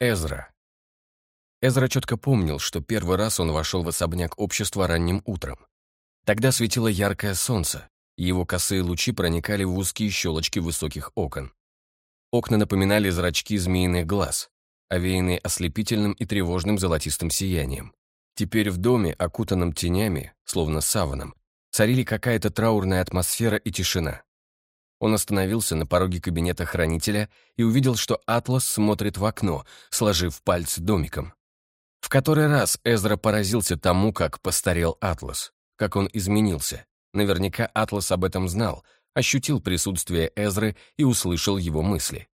Эзра. Эзра четко помнил, что первый раз он вошел в особняк общества ранним утром. Тогда светило яркое солнце, и его косые лучи проникали в узкие щелочки высоких окон. Окна напоминали зрачки змеиных глаз, овеянные ослепительным и тревожным золотистым сиянием. Теперь в доме, окутанном тенями, словно саваном, царили какая-то траурная атмосфера и тишина. Он остановился на пороге кабинета хранителя и увидел, что Атлас смотрит в окно, сложив пальцы домиком. В который раз Эзра поразился тому, как постарел Атлас, как он изменился. Наверняка Атлас об этом знал, ощутил присутствие Эзры и услышал его мысли.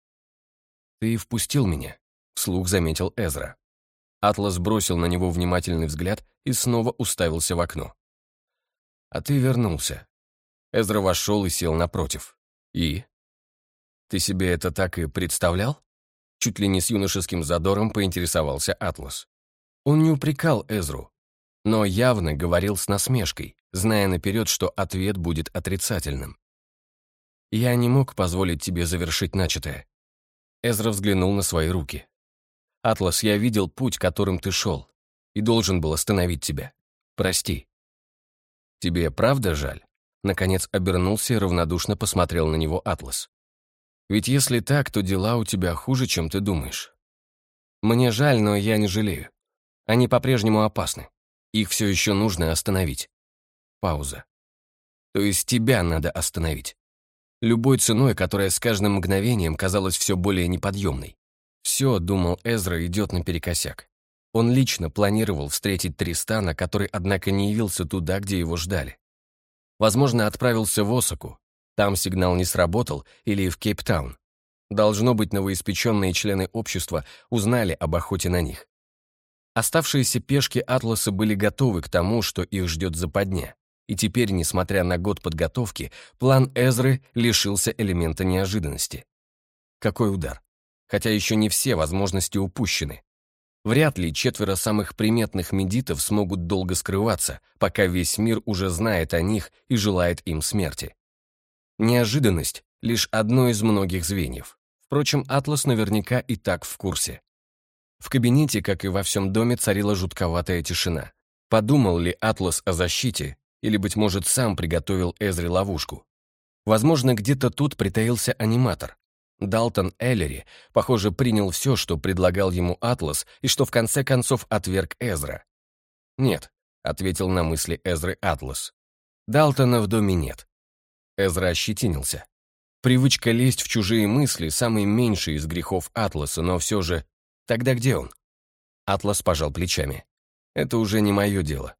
«Ты впустил меня», — вслух заметил Эзра. Атлас бросил на него внимательный взгляд и снова уставился в окно. «А ты вернулся». Эзра вошел и сел напротив. «И? Ты себе это так и представлял?» Чуть ли не с юношеским задором поинтересовался Атлас. Он не упрекал Эзру, но явно говорил с насмешкой, зная наперед, что ответ будет отрицательным. «Я не мог позволить тебе завершить начатое». Эзра взглянул на свои руки. «Атлас, я видел путь, которым ты шел, и должен был остановить тебя. Прости». «Тебе правда жаль?» Наконец обернулся и равнодушно посмотрел на него Атлас. «Ведь если так, то дела у тебя хуже, чем ты думаешь. Мне жаль, но я не жалею. Они по-прежнему опасны. Их все еще нужно остановить». Пауза. «То есть тебя надо остановить. Любой ценой, которая с каждым мгновением казалась все более неподъемной. Все, думал Эзра, идет наперекосяк. Он лично планировал встретить Тристана, который, однако, не явился туда, где его ждали. Возможно, отправился в Осаку. Там сигнал не сработал, или в Кейптаун. Должно быть, новоиспеченные члены общества узнали об охоте на них. Оставшиеся пешки Атласа были готовы к тому, что их ждет западня. И теперь, несмотря на год подготовки, план Эзры лишился элемента неожиданности. Какой удар! Хотя еще не все возможности упущены. Вряд ли четверо самых приметных медитов смогут долго скрываться, пока весь мир уже знает о них и желает им смерти. Неожиданность — лишь одно из многих звеньев. Впрочем, Атлас наверняка и так в курсе. В кабинете, как и во всем доме, царила жутковатая тишина. Подумал ли Атлас о защите, или, быть может, сам приготовил Эзре ловушку? Возможно, где-то тут притаился аниматор, Далтон Эллери, похоже, принял все, что предлагал ему Атлас, и что в конце концов отверг Эзра. «Нет», — ответил на мысли Эзры Атлас. «Далтона в доме нет». Эзра ощетинился. Привычка лезть в чужие мысли — самый меньший из грехов Атласа, но все же... Тогда где он? Атлас пожал плечами. «Это уже не мое дело».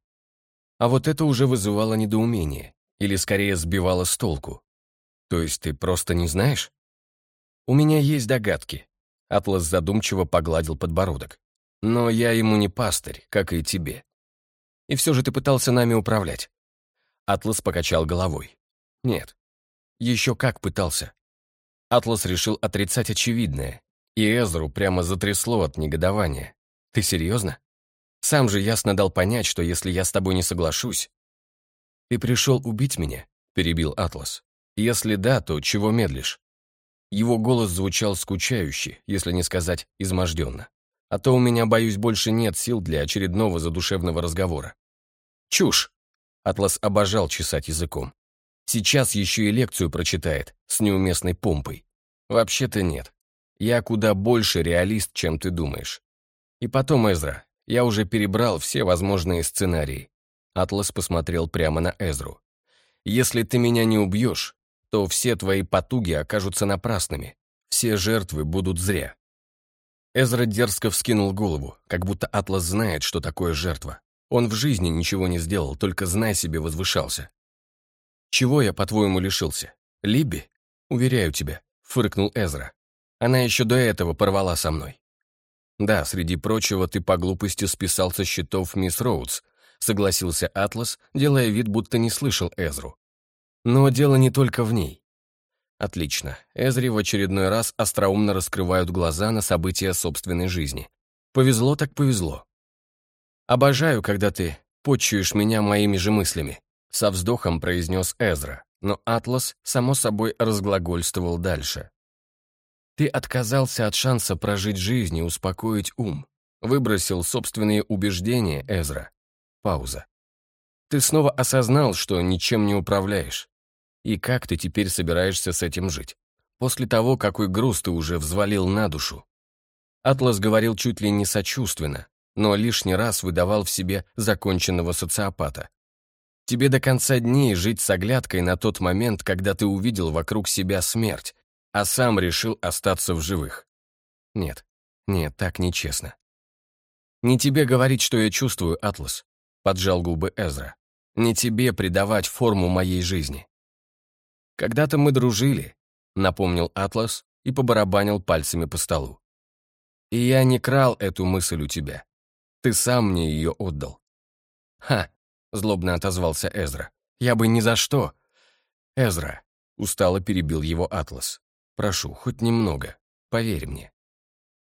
А вот это уже вызывало недоумение, или скорее сбивало с толку. То есть ты просто не знаешь? «У меня есть догадки», — Атлас задумчиво погладил подбородок. «Но я ему не пастырь, как и тебе. И все же ты пытался нами управлять». Атлас покачал головой. «Нет. Еще как пытался». Атлас решил отрицать очевидное, и Эзру прямо затрясло от негодования. «Ты серьезно? Сам же ясно дал понять, что если я с тобой не соглашусь...» «Ты пришел убить меня?» — перебил Атлас. «Если да, то чего медлишь? Его голос звучал скучающе, если не сказать изможденно. А то у меня, боюсь, больше нет сил для очередного задушевного разговора. Чушь! Атлас обожал чесать языком. Сейчас еще и лекцию прочитает, с неуместной помпой. Вообще-то нет. Я куда больше реалист, чем ты думаешь. И потом, Эзра, я уже перебрал все возможные сценарии. Атлас посмотрел прямо на Эзру. Если ты меня не убьешь, то все твои потуги окажутся напрасными, все жертвы будут зря. Эзра дерзко вскинул голову, как будто Атлас знает, что такое жертва. Он в жизни ничего не сделал, только знай себе возвышался. «Чего я, по-твоему, лишился? Либи? Уверяю тебя», — фыркнул Эзра. «Она еще до этого порвала со мной». «Да, среди прочего, ты по глупости списал со счетов мисс Роудс», — согласился Атлас, делая вид, будто не слышал Эзру. Но дело не только в ней. Отлично. Эзри в очередной раз остроумно раскрывают глаза на события собственной жизни. Повезло так повезло. «Обожаю, когда ты почуешь меня моими же мыслями», со вздохом произнес Эзра, но Атлас, само собой, разглагольствовал дальше. Ты отказался от шанса прожить жизнь и успокоить ум. Выбросил собственные убеждения, Эзра. Пауза. Ты снова осознал, что ничем не управляешь. И как ты теперь собираешься с этим жить? После того, какой груз ты уже взвалил на душу. Атлас говорил чуть ли не сочувственно, но лишний раз выдавал в себе законченного социопата. Тебе до конца дней жить с оглядкой на тот момент, когда ты увидел вокруг себя смерть, а сам решил остаться в живых. Нет, нет, так нечестно. Не тебе говорить, что я чувствую, Атлас, поджал губы Эзра. Не тебе придавать форму моей жизни. Когда-то мы дружили, напомнил Атлас и побарабанил пальцами по столу. И я не крал эту мысль у тебя. Ты сам мне ее отдал. Ха, злобно отозвался Эзра. Я бы ни за что. Эзра, устало перебил его Атлас. Прошу, хоть немного. Поверь мне.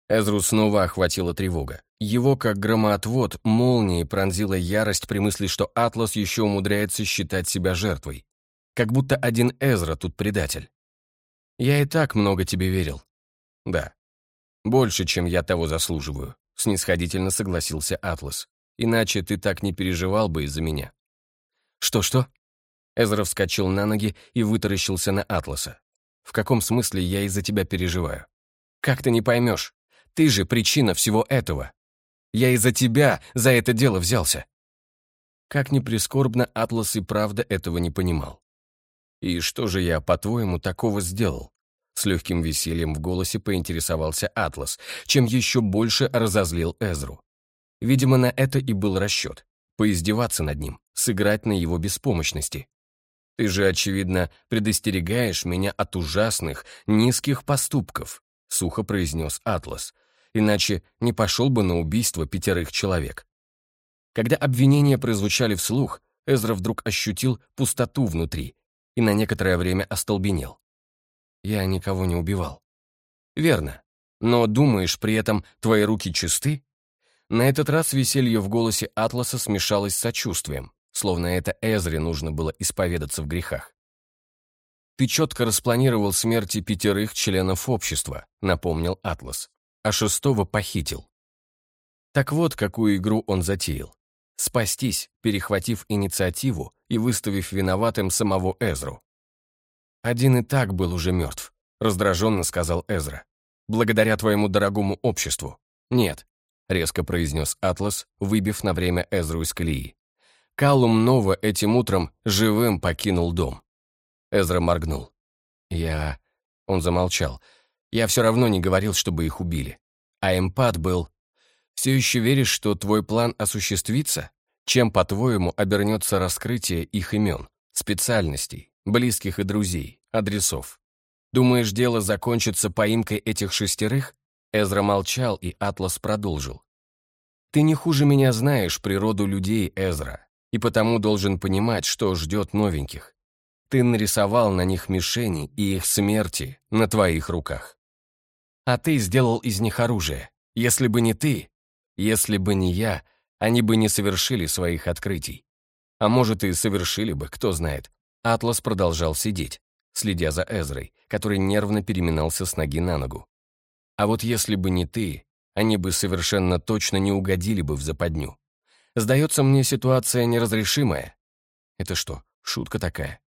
Эзру снова охватила тревога. Его, как громоотвод, молнией пронзила ярость при мысли, что Атлас еще умудряется считать себя жертвой. Как будто один Эзра тут предатель. Я и так много тебе верил. Да. Больше, чем я того заслуживаю, снисходительно согласился Атлас. Иначе ты так не переживал бы из-за меня. Что-что? Эзра вскочил на ноги и вытаращился на Атласа. В каком смысле я из-за тебя переживаю? Как ты не поймешь? Ты же причина всего этого. Я из-за тебя за это дело взялся. Как ни прискорбно, Атлас и правда этого не понимал. «И что же я, по-твоему, такого сделал?» С легким весельем в голосе поинтересовался Атлас, чем еще больше разозлил Эзру. Видимо, на это и был расчет. Поиздеваться над ним, сыграть на его беспомощности. «Ты же, очевидно, предостерегаешь меня от ужасных, низких поступков», сухо произнес Атлас, иначе не пошел бы на убийство пятерых человек. Когда обвинения прозвучали вслух, Эзра вдруг ощутил пустоту внутри и на некоторое время остолбенел. Я никого не убивал. Верно. Но думаешь, при этом твои руки чисты? На этот раз веселье в голосе Атласа смешалось с сочувствием, словно это Эзре нужно было исповедаться в грехах. «Ты четко распланировал смерти пятерых членов общества», — напомнил Атлас, а шестого похитил. Так вот, какую игру он затеял. Спастись, перехватив инициативу и выставив виноватым самого Эзру. «Один и так был уже мертв», — раздраженно сказал Эзра. «Благодаря твоему дорогому обществу». «Нет», — резко произнес Атлас, выбив на время Эзру из колеи. Калум Нова этим утром живым покинул дом. Эзра моргнул. «Я...» Он замолчал. «Я все равно не говорил, чтобы их убили. А эмпат был...» «Все еще веришь, что твой план осуществится?» Чем, по-твоему, обернется раскрытие их имен, специальностей, близких и друзей, адресов? Думаешь, дело закончится поимкой этих шестерых? Эзра молчал, и Атлас продолжил. Ты не хуже меня знаешь природу людей, Эзра, и потому должен понимать, что ждет новеньких. Ты нарисовал на них мишени и их смерти на твоих руках. А ты сделал из них оружие. Если бы не ты, если бы не я, они бы не совершили своих открытий. А может, и совершили бы, кто знает. Атлас продолжал сидеть, следя за Эзрой, который нервно переминался с ноги на ногу. А вот если бы не ты, они бы совершенно точно не угодили бы в западню. Сдается мне ситуация неразрешимая. Это что, шутка такая?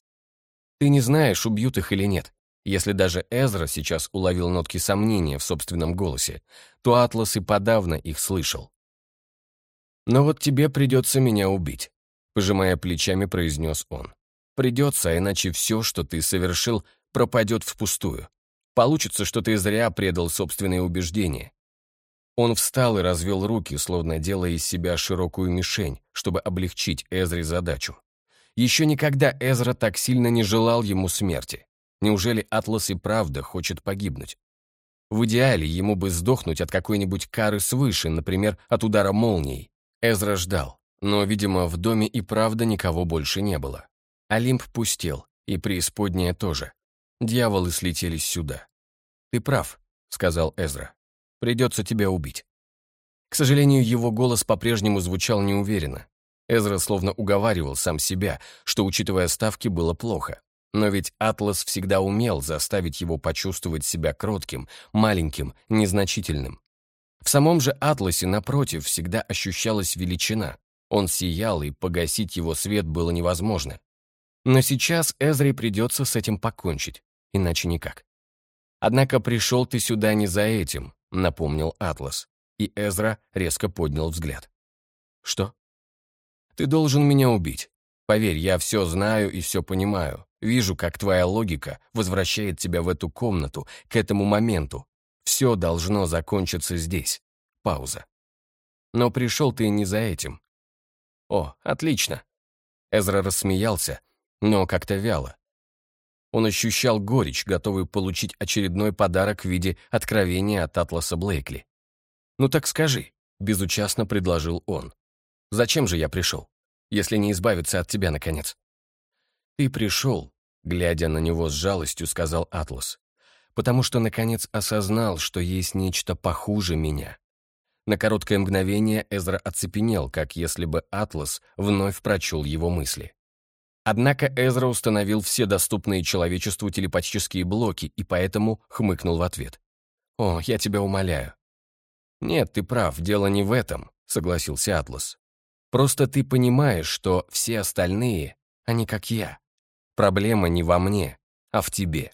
Ты не знаешь, убьют их или нет. Если даже Эзра сейчас уловил нотки сомнения в собственном голосе, то Атлас и подавно их слышал. «Но вот тебе придется меня убить», — пожимая плечами, произнес он. «Придется, иначе все, что ты совершил, пропадет впустую. Получится, что ты зря предал собственные убеждения». Он встал и развел руки, словно делая из себя широкую мишень, чтобы облегчить Эзре задачу. Еще никогда Эзра так сильно не желал ему смерти. Неужели Атлас и правда хочет погибнуть? В идеале ему бы сдохнуть от какой-нибудь кары свыше, например, от удара молнией. Эзра ждал, но, видимо, в доме и правда никого больше не было. Олимп пустел, и преисподняя тоже. Дьяволы слетелись сюда. «Ты прав», — сказал Эзра. «Придется тебя убить». К сожалению, его голос по-прежнему звучал неуверенно. Эзра словно уговаривал сам себя, что, учитывая ставки, было плохо. Но ведь Атлас всегда умел заставить его почувствовать себя кротким, маленьким, незначительным. В самом же Атласе, напротив, всегда ощущалась величина. Он сиял, и погасить его свет было невозможно. Но сейчас Эзре придется с этим покончить, иначе никак. «Однако пришел ты сюда не за этим», — напомнил Атлас. И Эзра резко поднял взгляд. «Что?» «Ты должен меня убить. Поверь, я все знаю и все понимаю. Вижу, как твоя логика возвращает тебя в эту комнату, к этому моменту. Все должно закончиться здесь. Пауза. Но пришел ты не за этим. О, отлично. Эзра рассмеялся, но как-то вяло. Он ощущал горечь, готовый получить очередной подарок в виде откровения от Атласа Блейкли. «Ну так скажи», — безучастно предложил он. «Зачем же я пришел, если не избавиться от тебя, наконец?» «Ты пришел», — глядя на него с жалостью, сказал Атлас, «потому что, наконец, осознал, что есть нечто похуже меня». На короткое мгновение Эзра оцепенел, как если бы Атлас вновь прочел его мысли. Однако Эзра установил все доступные человечеству телепатические блоки и поэтому хмыкнул в ответ. «О, я тебя умоляю». «Нет, ты прав, дело не в этом», — согласился Атлас. «Просто ты понимаешь, что все остальные, они как я. Проблема не во мне, а в тебе.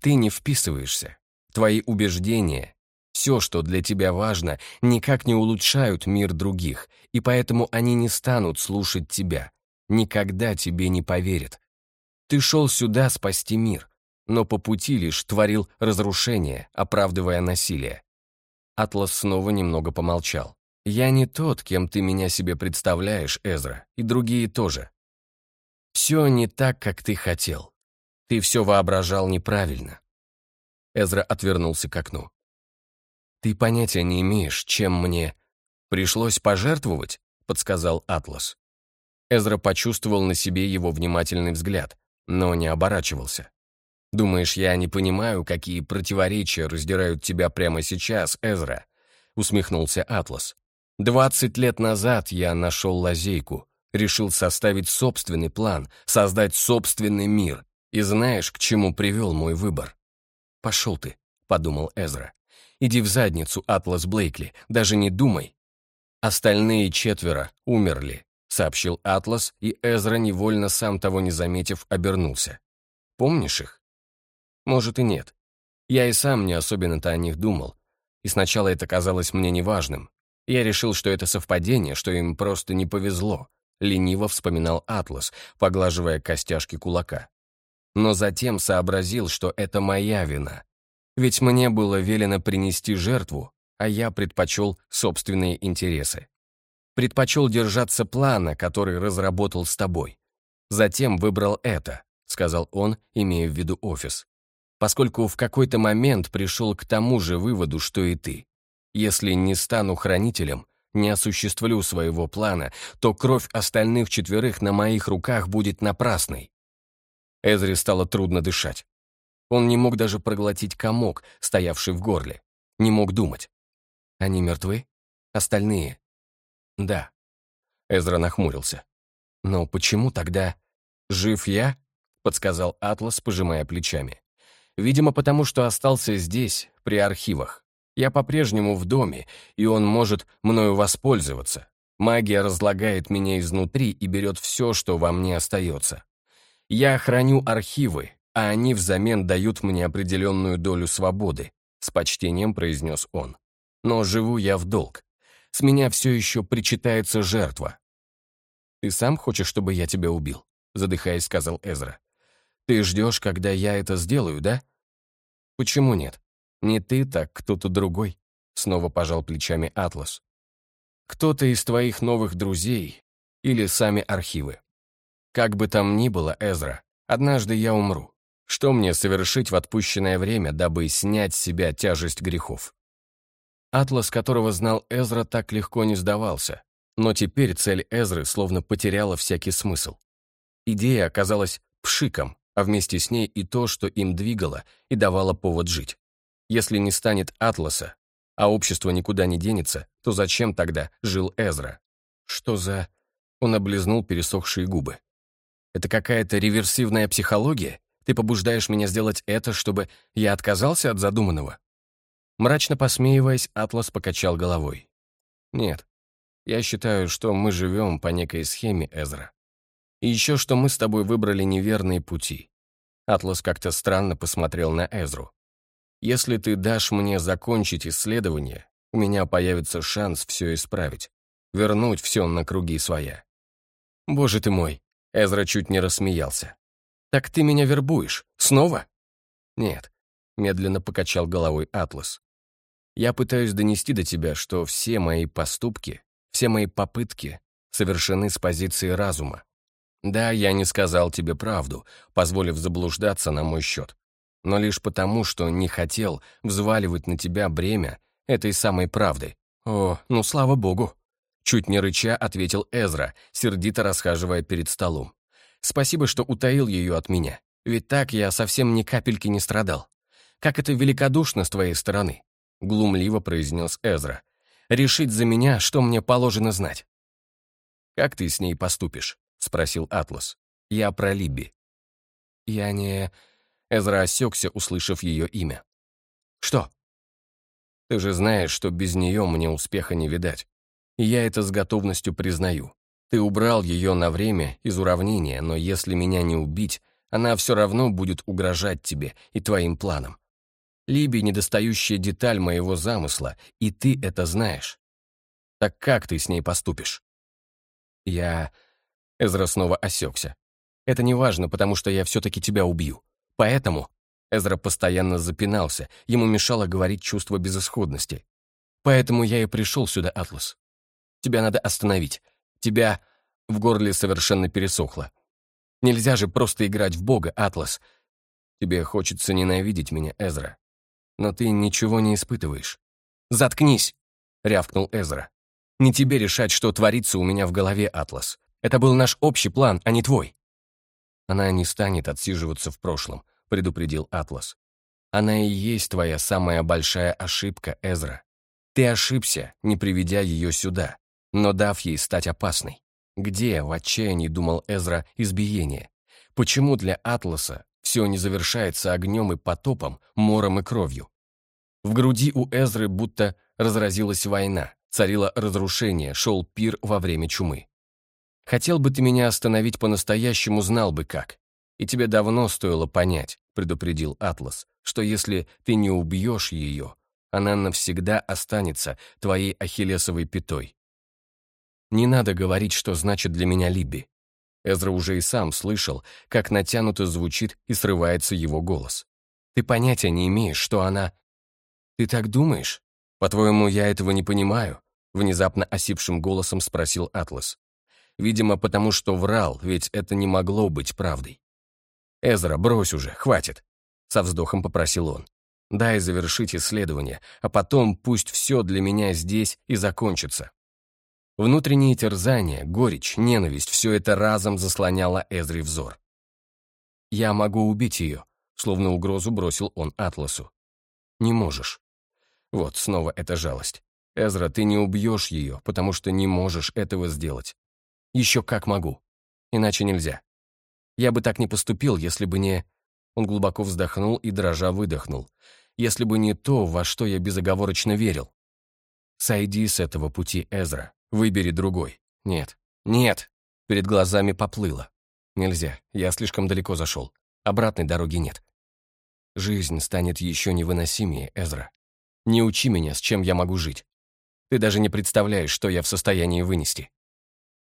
Ты не вписываешься. Твои убеждения, все, что для тебя важно, никак не улучшают мир других, и поэтому они не станут слушать тебя, никогда тебе не поверят. Ты шел сюда спасти мир, но по пути лишь творил разрушение, оправдывая насилие. Атлас снова немного помолчал. «Я не тот, кем ты меня себе представляешь, Эзра, и другие тоже. Все не так, как ты хотел. Ты все воображал неправильно». Эзра отвернулся к окну. «Ты понятия не имеешь, чем мне пришлось пожертвовать», — подсказал Атлас. Эзра почувствовал на себе его внимательный взгляд, но не оборачивался. «Думаешь, я не понимаю, какие противоречия раздирают тебя прямо сейчас, Эзра?» — усмехнулся Атлас. «Двадцать лет назад я нашел лазейку, решил составить собственный план, создать собственный мир. И знаешь, к чему привел мой выбор?» «Пошел ты», — подумал Эзра. «Иди в задницу, Атлас Блейкли, даже не думай». Остальные четверо умерли, сообщил Атлас, и Эзра, невольно сам того не заметив, обернулся. «Помнишь их?» «Может и нет. Я и сам не особенно-то о них думал, и сначала это казалось мне неважным. Я решил, что это совпадение, что им просто не повезло», лениво вспоминал Атлас, поглаживая костяшки кулака. Но затем сообразил, что это моя вина. Ведь мне было велено принести жертву, а я предпочел собственные интересы предпочел держаться плана, который разработал с тобой. Затем выбрал это, сказал он, имея в виду офис. Поскольку в какой-то момент пришел к тому же выводу, что и ты. Если не стану хранителем, не осуществлю своего плана, то кровь остальных четверых на моих руках будет напрасной. Эзри стало трудно дышать. Он не мог даже проглотить комок, стоявший в горле. Не мог думать. Они мертвы? Остальные? «Да». Эзра нахмурился. «Но почему тогда...» «Жив я?» — подсказал Атлас, пожимая плечами. «Видимо, потому что остался здесь, при архивах. Я по-прежнему в доме, и он может мною воспользоваться. Магия разлагает меня изнутри и берет все, что во мне остается. Я храню архивы, а они взамен дают мне определенную долю свободы», — с почтением произнес он. «Но живу я в долг. С меня все еще причитается жертва. «Ты сам хочешь, чтобы я тебя убил?» задыхаясь, сказал Эзра. «Ты ждешь, когда я это сделаю, да?» «Почему нет? Не ты, так кто-то другой», снова пожал плечами Атлас. «Кто-то из твоих новых друзей или сами архивы. Как бы там ни было, Эзра, однажды я умру. Что мне совершить в отпущенное время, дабы снять с себя тяжесть грехов? Атлас, которого знал Эзра, так легко не сдавался. Но теперь цель Эзры словно потеряла всякий смысл. Идея оказалась пшиком, а вместе с ней и то, что им двигало и давало повод жить. Если не станет Атласа, а общество никуда не денется, то зачем тогда жил Эзра? Что за... Он облизнул пересохшие губы. Это какая-то реверсивная психология? Ты побуждаешь меня сделать это, чтобы я отказался от задуманного?» Мрачно посмеиваясь, Атлас покачал головой. «Нет, я считаю, что мы живем по некой схеме, Эзра. И еще, что мы с тобой выбрали неверные пути». Атлас как-то странно посмотрел на Эзру. «Если ты дашь мне закончить исследование, у меня появится шанс все исправить, вернуть все на круги своя». «Боже ты мой!» Эзра чуть не рассмеялся. «Так ты меня вербуешь? Снова?» «Нет», — медленно покачал головой Атлас. «Я пытаюсь донести до тебя, что все мои поступки, все мои попытки совершены с позиции разума. Да, я не сказал тебе правду, позволив заблуждаться на мой счет, но лишь потому, что не хотел взваливать на тебя бремя этой самой правды. О, ну слава богу!» Чуть не рыча ответил Эзра, сердито расхаживая перед столом. Спасибо, что утаил ее от меня. Ведь так я совсем ни капельки не страдал. Как это великодушно с твоей стороны, глумливо произнес Эзра. Решить за меня, что мне положено знать. Как ты с ней поступишь? спросил Атлас. Я про Либби. Я не... Эзра осекся, услышав ее имя. Что? Ты же знаешь, что без нее мне успеха не видать. Я это с готовностью признаю. Ты убрал ее на время из уравнения, но если меня не убить, она все равно будет угрожать тебе и твоим планам. Либи — недостающая деталь моего замысла, и ты это знаешь. Так как ты с ней поступишь? Я... Эзра снова осекся. Это не важно, потому что я все-таки тебя убью. Поэтому... Эзра постоянно запинался, ему мешало говорить чувство безысходности. Поэтому я и пришел сюда, Атлас. Тебя надо остановить. Тебя...» В горле совершенно пересохло. «Нельзя же просто играть в Бога, Атлас. Тебе хочется ненавидеть меня, Эзра. Но ты ничего не испытываешь. Заткнись!» — рявкнул Эзра. «Не тебе решать, что творится у меня в голове, Атлас. Это был наш общий план, а не твой». «Она не станет отсиживаться в прошлом», — предупредил Атлас. «Она и есть твоя самая большая ошибка, Эзра. Ты ошибся, не приведя ее сюда но дав ей стать опасной. Где, в отчаянии думал Эзра, избиение? Почему для Атласа все не завершается огнем и потопом, мором и кровью? В груди у Эзры будто разразилась война, царило разрушение, шел пир во время чумы. «Хотел бы ты меня остановить по-настоящему, знал бы как. И тебе давно стоило понять», — предупредил Атлас, «что если ты не убьешь ее, она навсегда останется твоей ахиллесовой пятой. Не надо говорить, что значит для меня Либби. Эзра уже и сам слышал, как натянуто звучит и срывается его голос. Ты понятия не имеешь, что она... Ты так думаешь? По-твоему, я этого не понимаю? Внезапно осипшим голосом спросил Атлас. Видимо, потому что врал, ведь это не могло быть правдой. «Эзра, брось уже, хватит!» Со вздохом попросил он. «Дай завершить исследование, а потом пусть все для меня здесь и закончится». Внутренние терзания, горечь, ненависть — все это разом заслоняло Эзри взор. «Я могу убить ее», — словно угрозу бросил он Атласу. «Не можешь». Вот снова эта жалость. «Эзра, ты не убьешь ее, потому что не можешь этого сделать». «Еще как могу. Иначе нельзя. Я бы так не поступил, если бы не...» Он глубоко вздохнул и дрожа выдохнул. «Если бы не то, во что я безоговорочно верил». «Сойди с этого пути, Эзра. Выбери другой. Нет. Нет. Перед глазами поплыло. Нельзя. Я слишком далеко зашел. Обратной дороги нет. Жизнь станет еще невыносимее, Эзра. Не учи меня, с чем я могу жить. Ты даже не представляешь, что я в состоянии вынести.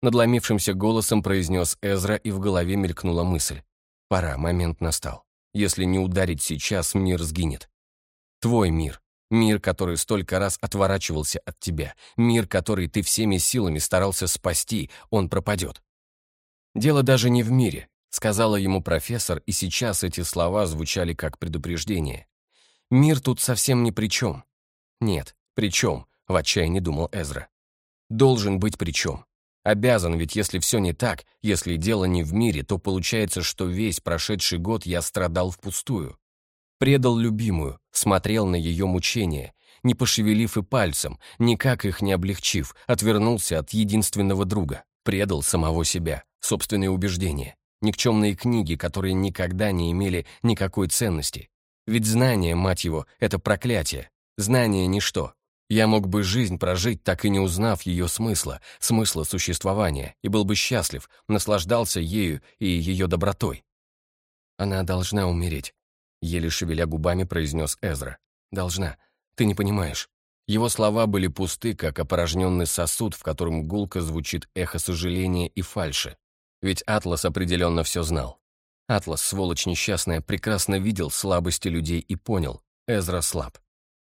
Надломившимся голосом произнес Эзра, и в голове мелькнула мысль. Пора, момент настал. Если не ударить сейчас, мир сгинет. Твой мир, Мир, который столько раз отворачивался от тебя, мир, который ты всеми силами старался спасти, он пропадет. Дело даже не в мире, сказала ему профессор, и сейчас эти слова звучали как предупреждение. Мир тут совсем ни при чем. Нет, при чем, в отчаянии думал Эзра. Должен быть при чем. Обязан, ведь если все не так, если дело не в мире, то получается, что весь прошедший год я страдал впустую. Предал любимую, смотрел на ее мучения, не пошевелив и пальцем, никак их не облегчив, отвернулся от единственного друга, предал самого себя, собственные убеждения. никчемные книги, которые никогда не имели никакой ценности. Ведь знание, мать его, это проклятие. Знание — ничто. Я мог бы жизнь прожить, так и не узнав ее смысла, смысла существования, и был бы счастлив, наслаждался ею и ее добротой. Она должна умереть, еле шевеля губами произнес Эзра. Должна. Ты не понимаешь. Его слова были пусты, как опорожненный сосуд, в котором гулко звучит эхо сожаления и фальши. Ведь Атлас определенно все знал. Атлас, сволочь несчастная, прекрасно видел слабости людей и понял, Эзра слаб.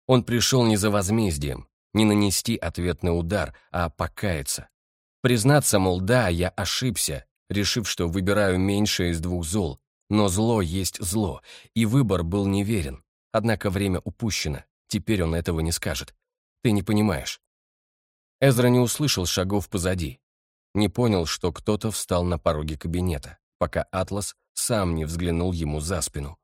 Он пришел не за возмездием, не нанести ответный удар, а покаяться. Признаться, мол, да, я ошибся, решив, что выбираю меньшее из двух зол, но зло есть зло, и выбор был неверен. Однако время упущено, теперь он этого не скажет. Ты не понимаешь. Эзра не услышал шагов позади. Не понял, что кто-то встал на пороге кабинета, пока Атлас сам не взглянул ему за спину.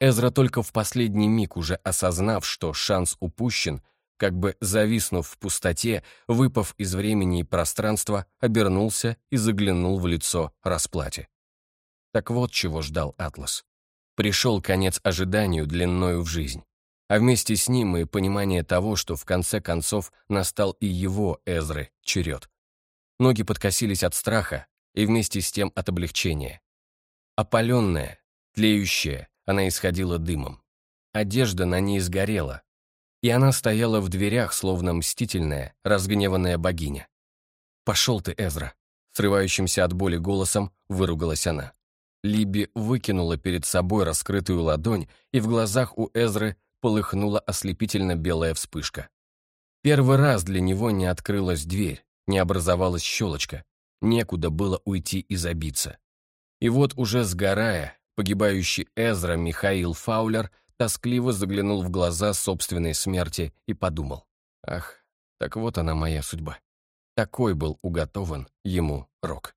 Эзра только в последний миг уже осознав, что шанс упущен, как бы зависнув в пустоте, выпав из времени и пространства, обернулся и заглянул в лицо расплате. Так вот чего ждал Атлас. Пришел конец ожиданию длиною в жизнь. А вместе с ним и понимание того, что в конце концов настал и его, Эзры, черед. Ноги подкосились от страха и вместе с тем от облегчения. Опаленная, тлеющая, она исходила дымом. Одежда на ней сгорела, и она стояла в дверях, словно мстительная, разгневанная богиня. «Пошел ты, Эзра!» Срывающимся от боли голосом выругалась она. Либи выкинула перед собой раскрытую ладонь, и в глазах у Эзры полыхнула ослепительно белая вспышка. Первый раз для него не открылась дверь, не образовалась щелочка, некуда было уйти и забиться. И вот уже сгорая, Погибающий Эзра Михаил Фаулер тоскливо заглянул в глаза собственной смерти и подумал. Ах, так вот она моя судьба. Такой был уготован ему рок.